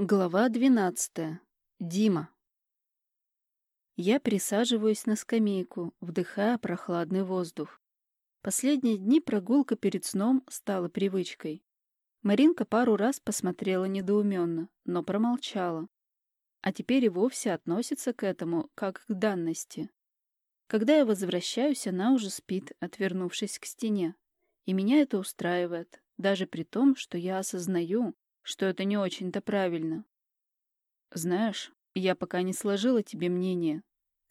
Глава двенадцатая. Дима. Я присаживаюсь на скамейку, вдыхая прохладный воздух. Последние дни прогулка перед сном стала привычкой. Маринка пару раз посмотрела недоуменно, но промолчала. А теперь и вовсе относится к этому как к данности. Когда я возвращаюсь, она уже спит, отвернувшись к стене. И меня это устраивает, даже при том, что я осознаю, что это не очень-то правильно. Знаешь, я пока не сложила тебе мнение.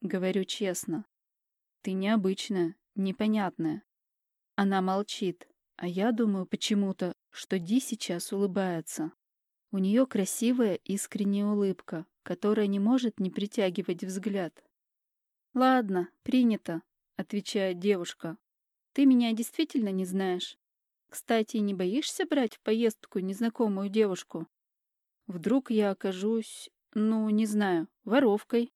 Говорю честно. Ты необычная, непонятная. Она молчит, а я думаю почему-то, что Ди сейчас улыбается. У нее красивая искренняя улыбка, которая не может не притягивать взгляд. «Ладно, принято», — отвечает девушка. «Ты меня действительно не знаешь?» Кстати, не боишься брать в поездку незнакомую девушку? Вдруг я окажусь, ну, не знаю, воровкой?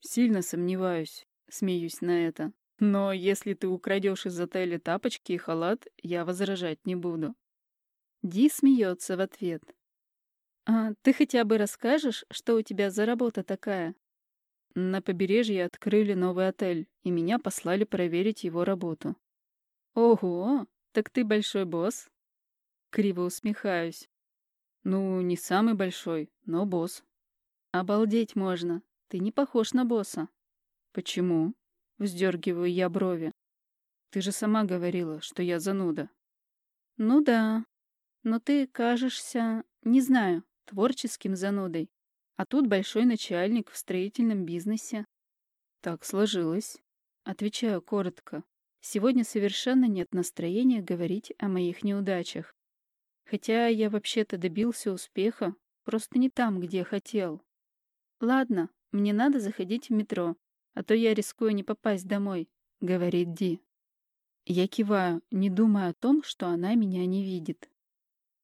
Сильно сомневаюсь, смеюсь на это. Но если ты украдешь из отеля тапочки и халат, я возражать не буду. Ди смеется в ответ. «А ты хотя бы расскажешь, что у тебя за работа такая?» На побережье открыли новый отель, и меня послали проверить его работу. «Ого! «Так ты большой босс?» Криво усмехаюсь. «Ну, не самый большой, но босс». «Обалдеть можно. Ты не похож на босса». «Почему?» — вздергиваю я брови. «Ты же сама говорила, что я зануда». «Ну да. Но ты кажешься, не знаю, творческим занудой. А тут большой начальник в строительном бизнесе». «Так сложилось». Отвечаю коротко. Сегодня совершенно нет настроения говорить о моих неудачах. Хотя я вообще-то добился успеха, просто не там, где хотел. Ладно, мне надо заходить в метро, а то я рискую не попасть домой, говорит Ди. Я киваю, не думая о том, что она меня не видит.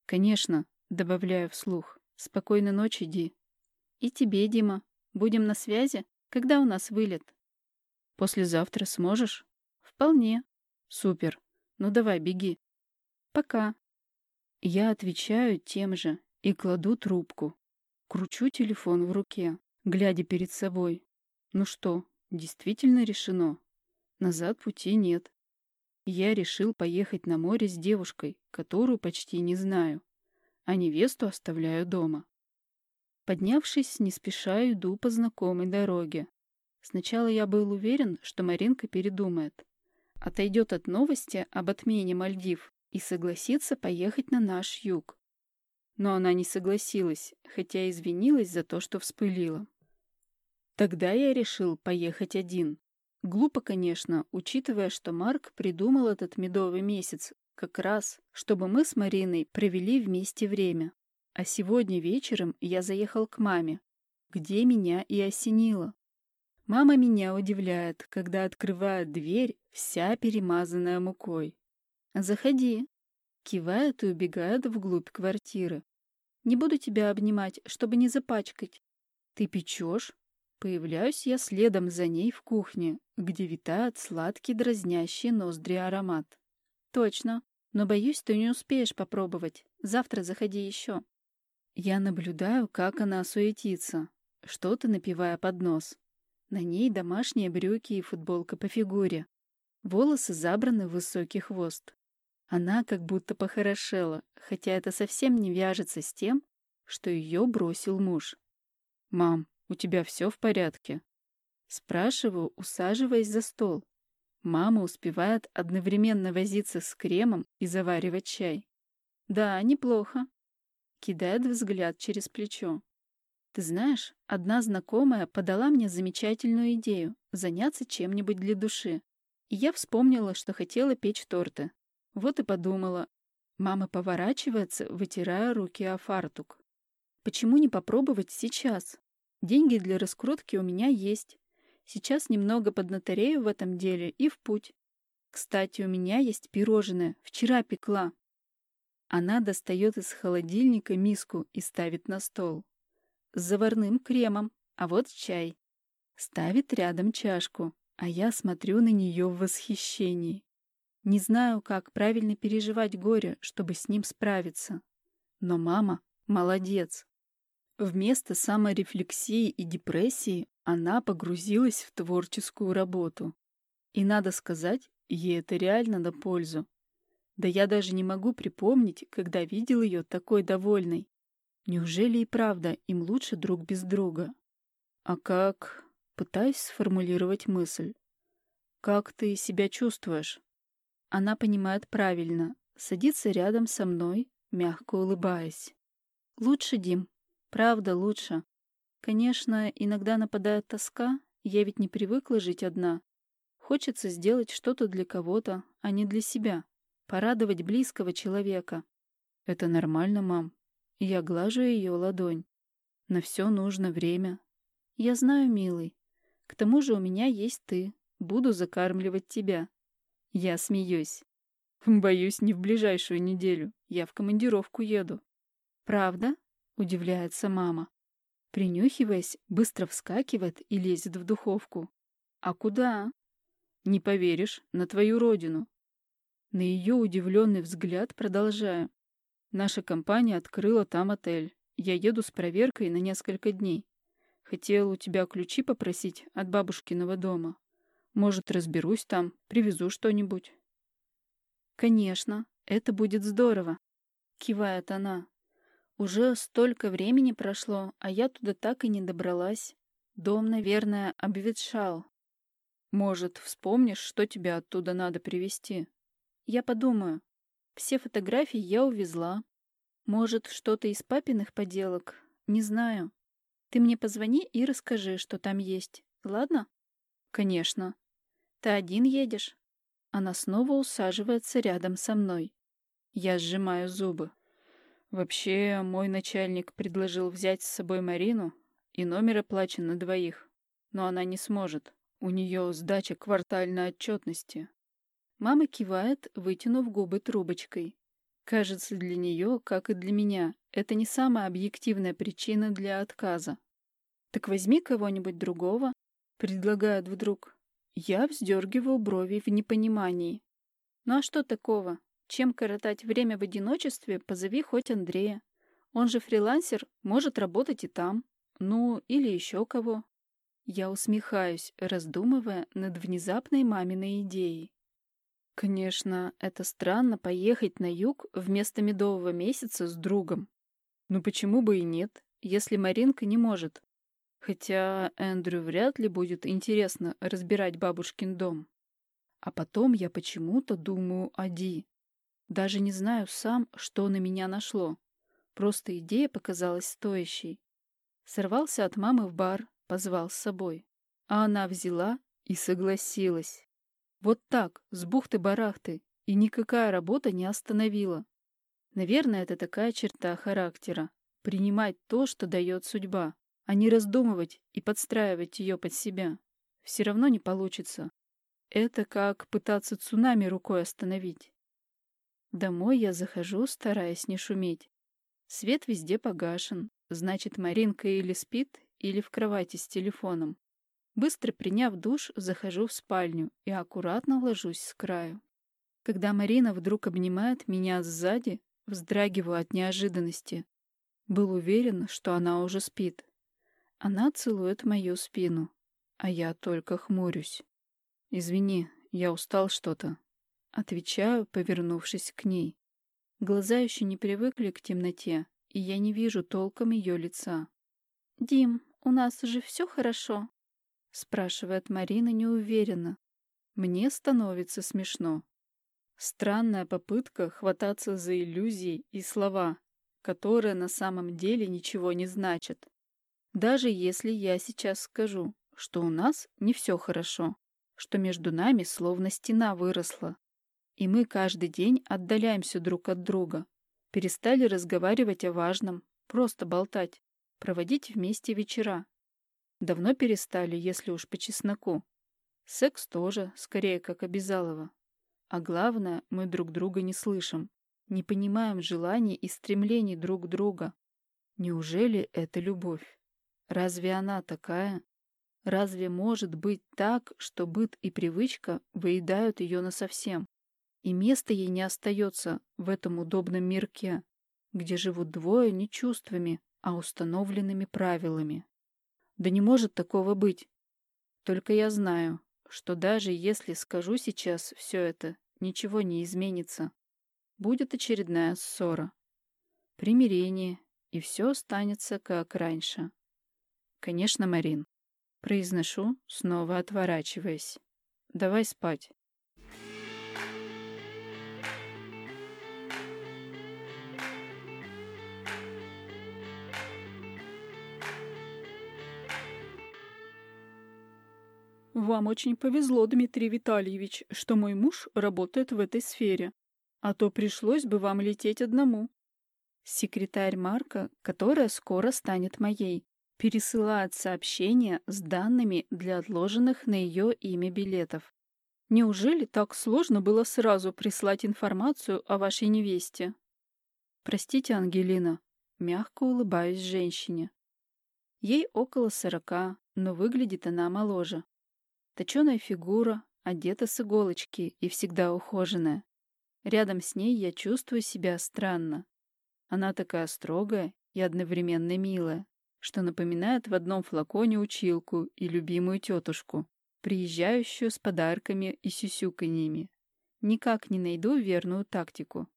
Конечно, добавляю вслух. Спокойной ночи, Ди. И тебе, Дима. Будем на связи? Когда у нас вылет? Послезавтра сможешь? «Вполне». «Супер. Ну давай, беги». «Пока». Я отвечаю тем же и кладу трубку. Кручу телефон в руке, глядя перед собой. Ну что, действительно решено? Назад пути нет. Я решил поехать на море с девушкой, которую почти не знаю, а невесту оставляю дома. Поднявшись, не спеша иду по знакомой дороге. Сначала я был уверен, что Маринка передумает, отойдет от новости об отмене Мальдив и согласится поехать на наш юг. Но она не согласилась, хотя извинилась за то, что вспылила. Тогда я решил поехать один. Глупо, конечно, учитывая, что Марк придумал этот медовый месяц как раз, чтобы мы с Мариной провели вместе время. А сегодня вечером я заехал к маме, где меня и осенило. Мама меня удивляет, когда открывает дверь, вся перемазанная мукой. «Заходи», — кивает и убегает вглубь квартиры. «Не буду тебя обнимать, чтобы не запачкать». «Ты печешь?» Появляюсь я следом за ней в кухне, где витает сладкий дразнящий ноздри аромат. «Точно, но боюсь, ты не успеешь попробовать. Завтра заходи еще». Я наблюдаю, как она суетится, что-то напивая под нос. На ней домашние брюки и футболка по фигуре. Волосы забраны в высокий хвост. Она как будто похорошела, хотя это совсем не вяжется с тем, что ее бросил муж. «Мам, у тебя все в порядке?» Спрашиваю, усаживаясь за стол. Мама успевает одновременно возиться с кремом и заваривать чай. «Да, неплохо», — кидает взгляд через плечо. Ты знаешь, одна знакомая подала мне замечательную идею заняться чем-нибудь для души. И я вспомнила, что хотела печь торты. Вот и подумала. Мама поворачивается, вытирая руки о фартук. Почему не попробовать сейчас? Деньги для раскрутки у меня есть. Сейчас немного поднаторею в этом деле и в путь. Кстати, у меня есть пирожное. Вчера пекла. Она достает из холодильника миску и ставит на стол с заварным кремом, а вот чай. Ставит рядом чашку, а я смотрю на нее в восхищении. Не знаю, как правильно переживать горе, чтобы с ним справиться. Но мама молодец. Вместо саморефлексии и депрессии она погрузилась в творческую работу. И надо сказать, ей это реально на пользу. Да я даже не могу припомнить, когда видел ее такой довольной. Неужели и правда им лучше друг без друга? А как... Пытаюсь сформулировать мысль. «Как ты себя чувствуешь?» Она понимает правильно, садится рядом со мной, мягко улыбаясь. «Лучше, Дим. Правда, лучше. Конечно, иногда нападает тоска, я ведь не привыкла жить одна. Хочется сделать что-то для кого-то, а не для себя. Порадовать близкого человека. Это нормально, мам. Я глажу ее ладонь. На все нужно время. Я знаю, милый. К тому же у меня есть ты. Буду закармливать тебя. Я смеюсь. Боюсь, не в ближайшую неделю. Я в командировку еду. Правда? Удивляется мама. Принюхиваясь, быстро вскакивает и лезет в духовку. А куда? Не поверишь, на твою родину. На ее удивленный взгляд продолжаю. Наша компания открыла там отель. Я еду с проверкой на несколько дней. Хотел у тебя ключи попросить от бабушкиного дома. Может, разберусь там, привезу что-нибудь. Конечно, это будет здорово, кивает она. Уже столько времени прошло, а я туда так и не добралась. Дом, наверное, обветшал. Может, вспомнишь, что тебе оттуда надо привезти? Я подумаю. Все фотографии я увезла. Может, что-то из папиных поделок? Не знаю. Ты мне позвони и расскажи, что там есть. Ладно? Конечно. Ты один едешь? Она снова усаживается рядом со мной. Я сжимаю зубы. Вообще, мой начальник предложил взять с собой Марину, и номер оплачен на двоих. Но она не сможет. У нее сдача квартальной отчетности. Мама кивает, вытянув губы трубочкой. Кажется, для нее, как и для меня, это не самая объективная причина для отказа. «Так возьми кого-нибудь другого», — предлагает вдруг. Я вздергиваю брови в непонимании. «Ну а что такого? Чем коротать время в одиночестве, позови хоть Андрея. Он же фрилансер, может работать и там. Ну, или еще кого». Я усмехаюсь, раздумывая над внезапной маминой идеей. Конечно, это странно поехать на юг вместо медового месяца с другом. Но почему бы и нет, если Маринка не может? Хотя Эндрю вряд ли будет интересно разбирать бабушкин дом. А потом я почему-то думаю о Ди. Даже не знаю сам, что на меня нашло. Просто идея показалась стоящей. Сорвался от мамы в бар, позвал с собой. А она взяла и согласилась. Вот так, с бухты-барахты, и никакая работа не остановила. Наверное, это такая черта характера. Принимать то, что дает судьба, а не раздумывать и подстраивать ее под себя. Все равно не получится. Это как пытаться цунами рукой остановить. Домой я захожу, стараясь не шуметь. Свет везде погашен, значит, Маринка или спит, или в кровати с телефоном. Быстро приняв душ, захожу в спальню и аккуратно ложусь с краю. Когда Марина вдруг обнимает меня сзади, вздрагиваю от неожиданности. Был уверен, что она уже спит. Она целует мою спину, а я только хмурюсь. «Извини, я устал что-то», — отвечаю, повернувшись к ней. Глаза еще не привыкли к темноте, и я не вижу толком ее лица. «Дим, у нас же все хорошо?» — спрашивает Марина неуверенно. Мне становится смешно. Странная попытка хвататься за иллюзии и слова, которые на самом деле ничего не значат. Даже если я сейчас скажу, что у нас не все хорошо, что между нами словно стена выросла, и мы каждый день отдаляемся друг от друга, перестали разговаривать о важном, просто болтать, проводить вместе вечера, Давно перестали, если уж по чесноку. Секс тоже, скорее, как обязалово. А главное, мы друг друга не слышим, не понимаем желаний и стремлений друг друга. Неужели это любовь? Разве она такая? Разве может быть так, что быт и привычка выедают ее насовсем? И места ей не остается в этом удобном мирке. где живут двое не чувствами, а установленными правилами. Да не может такого быть. Только я знаю, что даже если скажу сейчас все это, ничего не изменится. Будет очередная ссора. Примирение, и все останется как раньше. Конечно, Марин. Произношу, снова отворачиваясь. Давай спать. Вам очень повезло, Дмитрий Витальевич, что мой муж работает в этой сфере. А то пришлось бы вам лететь одному. Секретарь Марка, которая скоро станет моей, пересылает сообщение с данными для отложенных на ее имя билетов. Неужели так сложно было сразу прислать информацию о вашей невесте? Простите, Ангелина, мягко улыбаюсь женщине. Ей около сорока, но выглядит она моложе. Точеная фигура, одета с иголочки и всегда ухоженная. Рядом с ней я чувствую себя странно. Она такая строгая и одновременно милая, что напоминает в одном флаконе училку и любимую тетушку, приезжающую с подарками и сюсюканьями. Никак не найду верную тактику.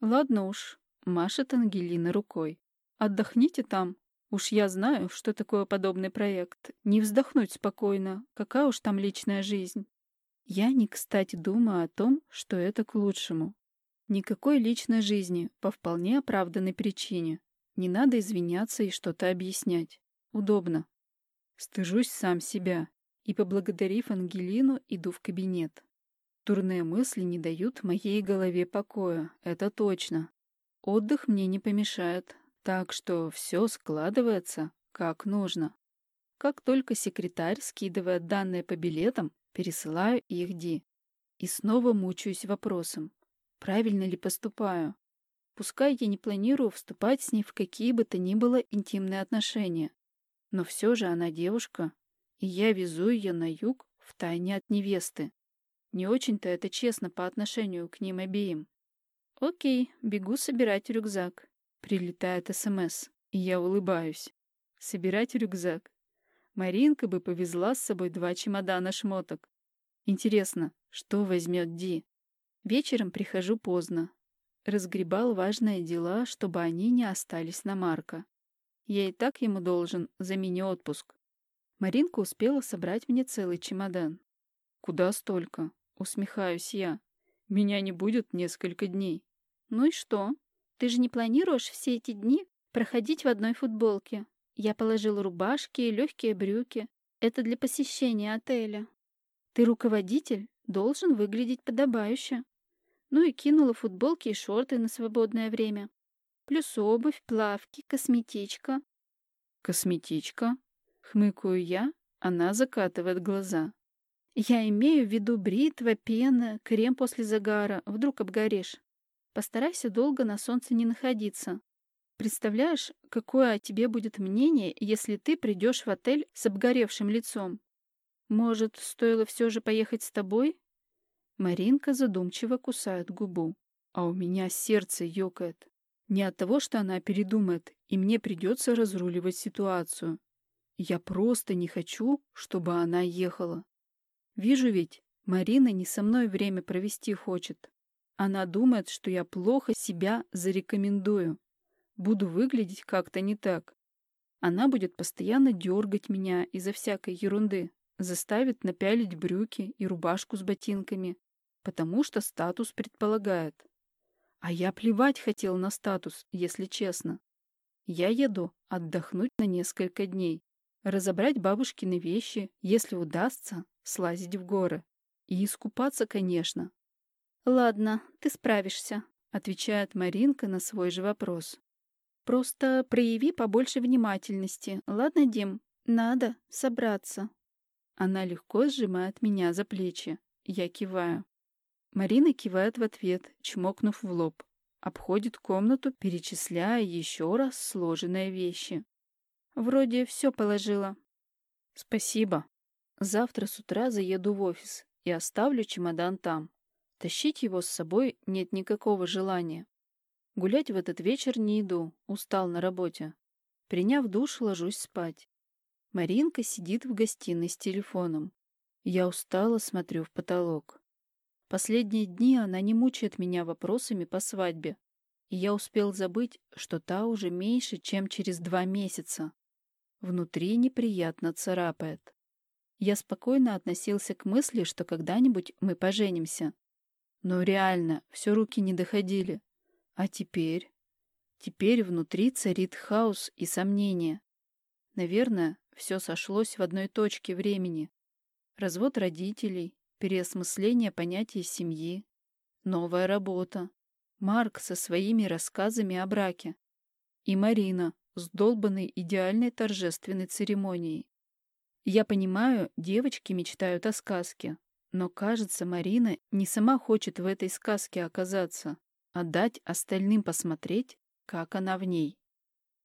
Ладно уж, машет Ангелина рукой. Отдохните там, Уж я знаю, что такое подобный проект. Не вздохнуть спокойно. Какая уж там личная жизнь. Я не кстати думаю о том, что это к лучшему. Никакой личной жизни по вполне оправданной причине. Не надо извиняться и что-то объяснять. Удобно. Стыжусь сам себя и, поблагодарив Ангелину, иду в кабинет. Турные мысли не дают моей голове покоя, это точно. Отдых мне не помешает, так что все складывается как нужно. Как только секретарь скидывает данные по билетам, пересылаю их Ди. И снова мучаюсь вопросом, правильно ли поступаю. Пускай я не планирую вступать с ней в какие бы то ни было интимные отношения. Но все же она девушка, и я везу ее на юг в тайне от невесты. Не очень-то это честно по отношению к ним обеим. Окей, бегу собирать рюкзак. Прилетает СМС, и я улыбаюсь. Собирать рюкзак. Маринка бы повезла с собой два чемодана шмоток. Интересно, что возьмет Ди? Вечером прихожу поздно. Разгребал важные дела, чтобы они не остались на Марка. Я и так ему должен за мини-отпуск. Маринка успела собрать мне целый чемодан. Куда столько? Усмехаюсь я. Меня не будет несколько дней. Ну и что? Ты же не планируешь все эти дни проходить в одной футболке? Я положила рубашки и легкие брюки. Это для посещения отеля. Ты руководитель, должен выглядеть подобающе. Ну и кинула футболки и шорты на свободное время. Плюс обувь, плавки, косметичка. Косметичка? Хмыкаю я, она закатывает глаза. Я имею в виду бритва, пена, крем после загара. Вдруг обгоришь. Постарайся долго на солнце не находиться. Представляешь, какое о тебе будет мнение, если ты придешь в отель с обгоревшим лицом? Может, стоило все же поехать с тобой? Маринка задумчиво кусает губу, а у меня сердце ёкает. Не от того, что она передумает, и мне придется разруливать ситуацию. Я просто не хочу, чтобы она ехала. Вижу ведь, Марина не со мной время провести хочет, она думает, что я плохо себя зарекомендую. Буду выглядеть как-то не так. Она будет постоянно дергать меня из-за всякой ерунды, заставит напялить брюки и рубашку с ботинками, потому что статус предполагает. А я плевать хотел на статус, если честно. Я еду отдохнуть на несколько дней, разобрать бабушкины вещи, если удастся, слазить в горы. И искупаться, конечно, «Ладно, ты справишься», — отвечает Маринка на свой же вопрос. «Просто прояви побольше внимательности, ладно, Дим? Надо собраться». Она легко сжимает меня за плечи. Я киваю. Марина кивает в ответ, чмокнув в лоб. Обходит комнату, перечисляя еще раз сложенные вещи. Вроде все положила. Спасибо. Завтра с утра заеду в офис и оставлю чемодан там. Тащить его с собой нет никакого желания. Гулять в этот вечер не иду, устал на работе. Приняв душ, ложусь спать. Маринка сидит в гостиной с телефоном. Я устало смотрю в потолок. Последние дни она не мучает меня вопросами по свадьбе, и я успел забыть, что та уже меньше, чем через два месяца. Внутри неприятно царапает. Я спокойно относился к мысли, что когда-нибудь мы поженимся. Но реально, все руки не доходили. А теперь? Теперь внутри царит хаос и сомнение. Наверное, все сошлось в одной точке времени. Развод родителей, переосмысление понятия семьи, новая работа, Марк со своими рассказами о браке и Марина с долбанной идеальной торжественной церемонией. Я понимаю, девочки мечтают о сказке, но, кажется, Марина не сама хочет в этой сказке оказаться, а дать остальным посмотреть, как она в ней.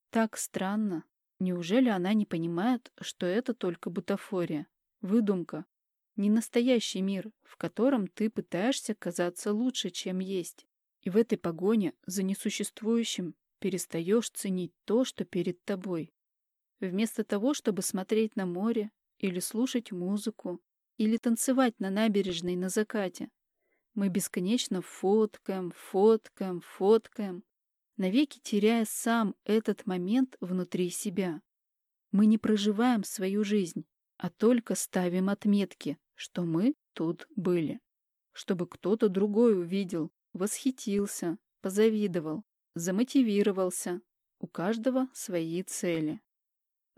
Так странно. Неужели она не понимает, что это только бутафория, выдумка, не настоящий мир, в котором ты пытаешься казаться лучше, чем есть? И в этой погоне за несуществующим перестаешь ценить то, что перед тобой. Вместо того, чтобы смотреть на море, или слушать музыку, или танцевать на набережной на закате, мы бесконечно фоткаем, фоткаем, фоткаем, навеки теряя сам этот момент внутри себя. Мы не проживаем свою жизнь, а только ставим отметки, что мы тут были. Чтобы кто-то другой увидел, восхитился, позавидовал, замотивировался. У каждого свои цели.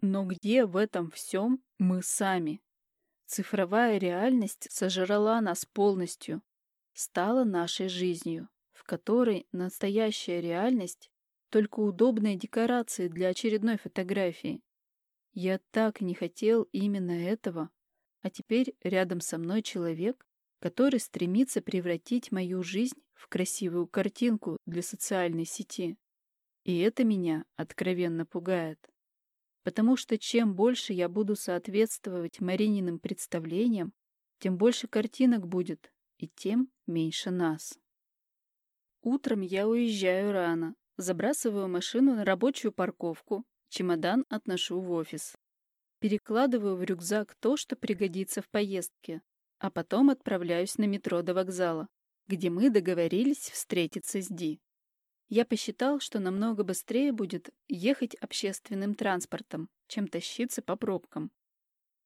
Но где в этом всем мы сами? Цифровая реальность сожрала нас полностью, стала нашей жизнью в которой настоящая реальность — только удобные декорации для очередной фотографии. Я так не хотел именно этого, а теперь рядом со мной человек, который стремится превратить мою жизнь в красивую картинку для социальной сети. И это меня откровенно пугает. Потому что чем больше я буду соответствовать Марининым представлениям, тем больше картинок будет, и тем меньше нас. Утром я уезжаю рано, забрасываю машину на рабочую парковку, чемодан отношу в офис. Перекладываю в рюкзак то, что пригодится в поездке, а потом отправляюсь на метро до вокзала, где мы договорились встретиться с Ди. Я посчитал, что намного быстрее будет ехать общественным транспортом, чем тащиться по пробкам.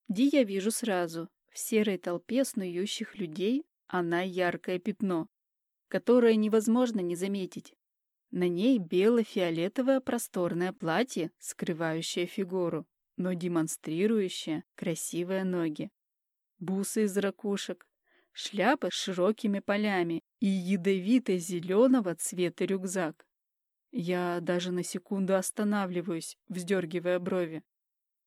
Ди я вижу сразу. В серой толпе снующих людей она яркое пятно которое невозможно не заметить. На ней бело-фиолетовое просторное платье, скрывающее фигуру, но демонстрирующее красивые ноги. Бусы из ракушек, шляпа с широкими полями и ядовито-зеленого цвета рюкзак. Я даже на секунду останавливаюсь, вздергивая брови.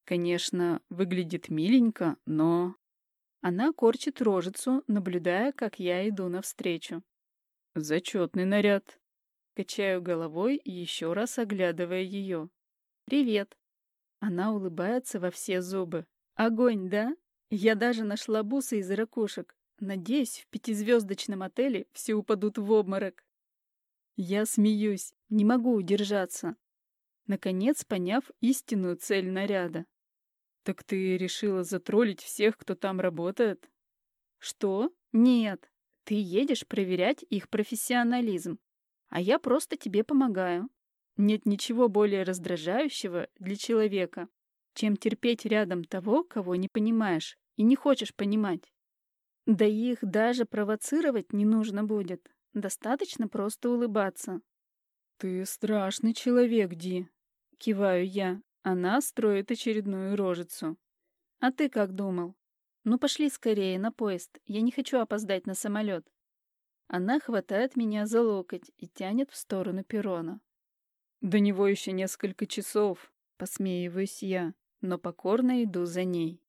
Конечно, выглядит миленько, но... Она корчит рожицу, наблюдая, как я иду навстречу. Зачетный наряд. Качаю головой, еще раз оглядывая ее. Привет. Она улыбается во все зубы. Огонь, да? Я даже нашла бусы из ракушек. Надеюсь, в пятизвездочном отеле все упадут в обморок. Я смеюсь, не могу удержаться. Наконец, поняв истинную цель наряда. «Так ты решила затроллить всех, кто там работает?» «Что? Нет. Ты едешь проверять их профессионализм, а я просто тебе помогаю. Нет ничего более раздражающего для человека, чем терпеть рядом того, кого не понимаешь и не хочешь понимать. Да их даже провоцировать не нужно будет. Достаточно просто улыбаться. «Ты страшный человек, Ди», — киваю я. Она строит очередную рожицу. «А ты как думал?» «Ну пошли скорее на поезд, я не хочу опоздать на самолет». Она хватает меня за локоть и тянет в сторону перрона. «До него еще несколько часов», — посмеиваюсь я, но покорно иду за ней.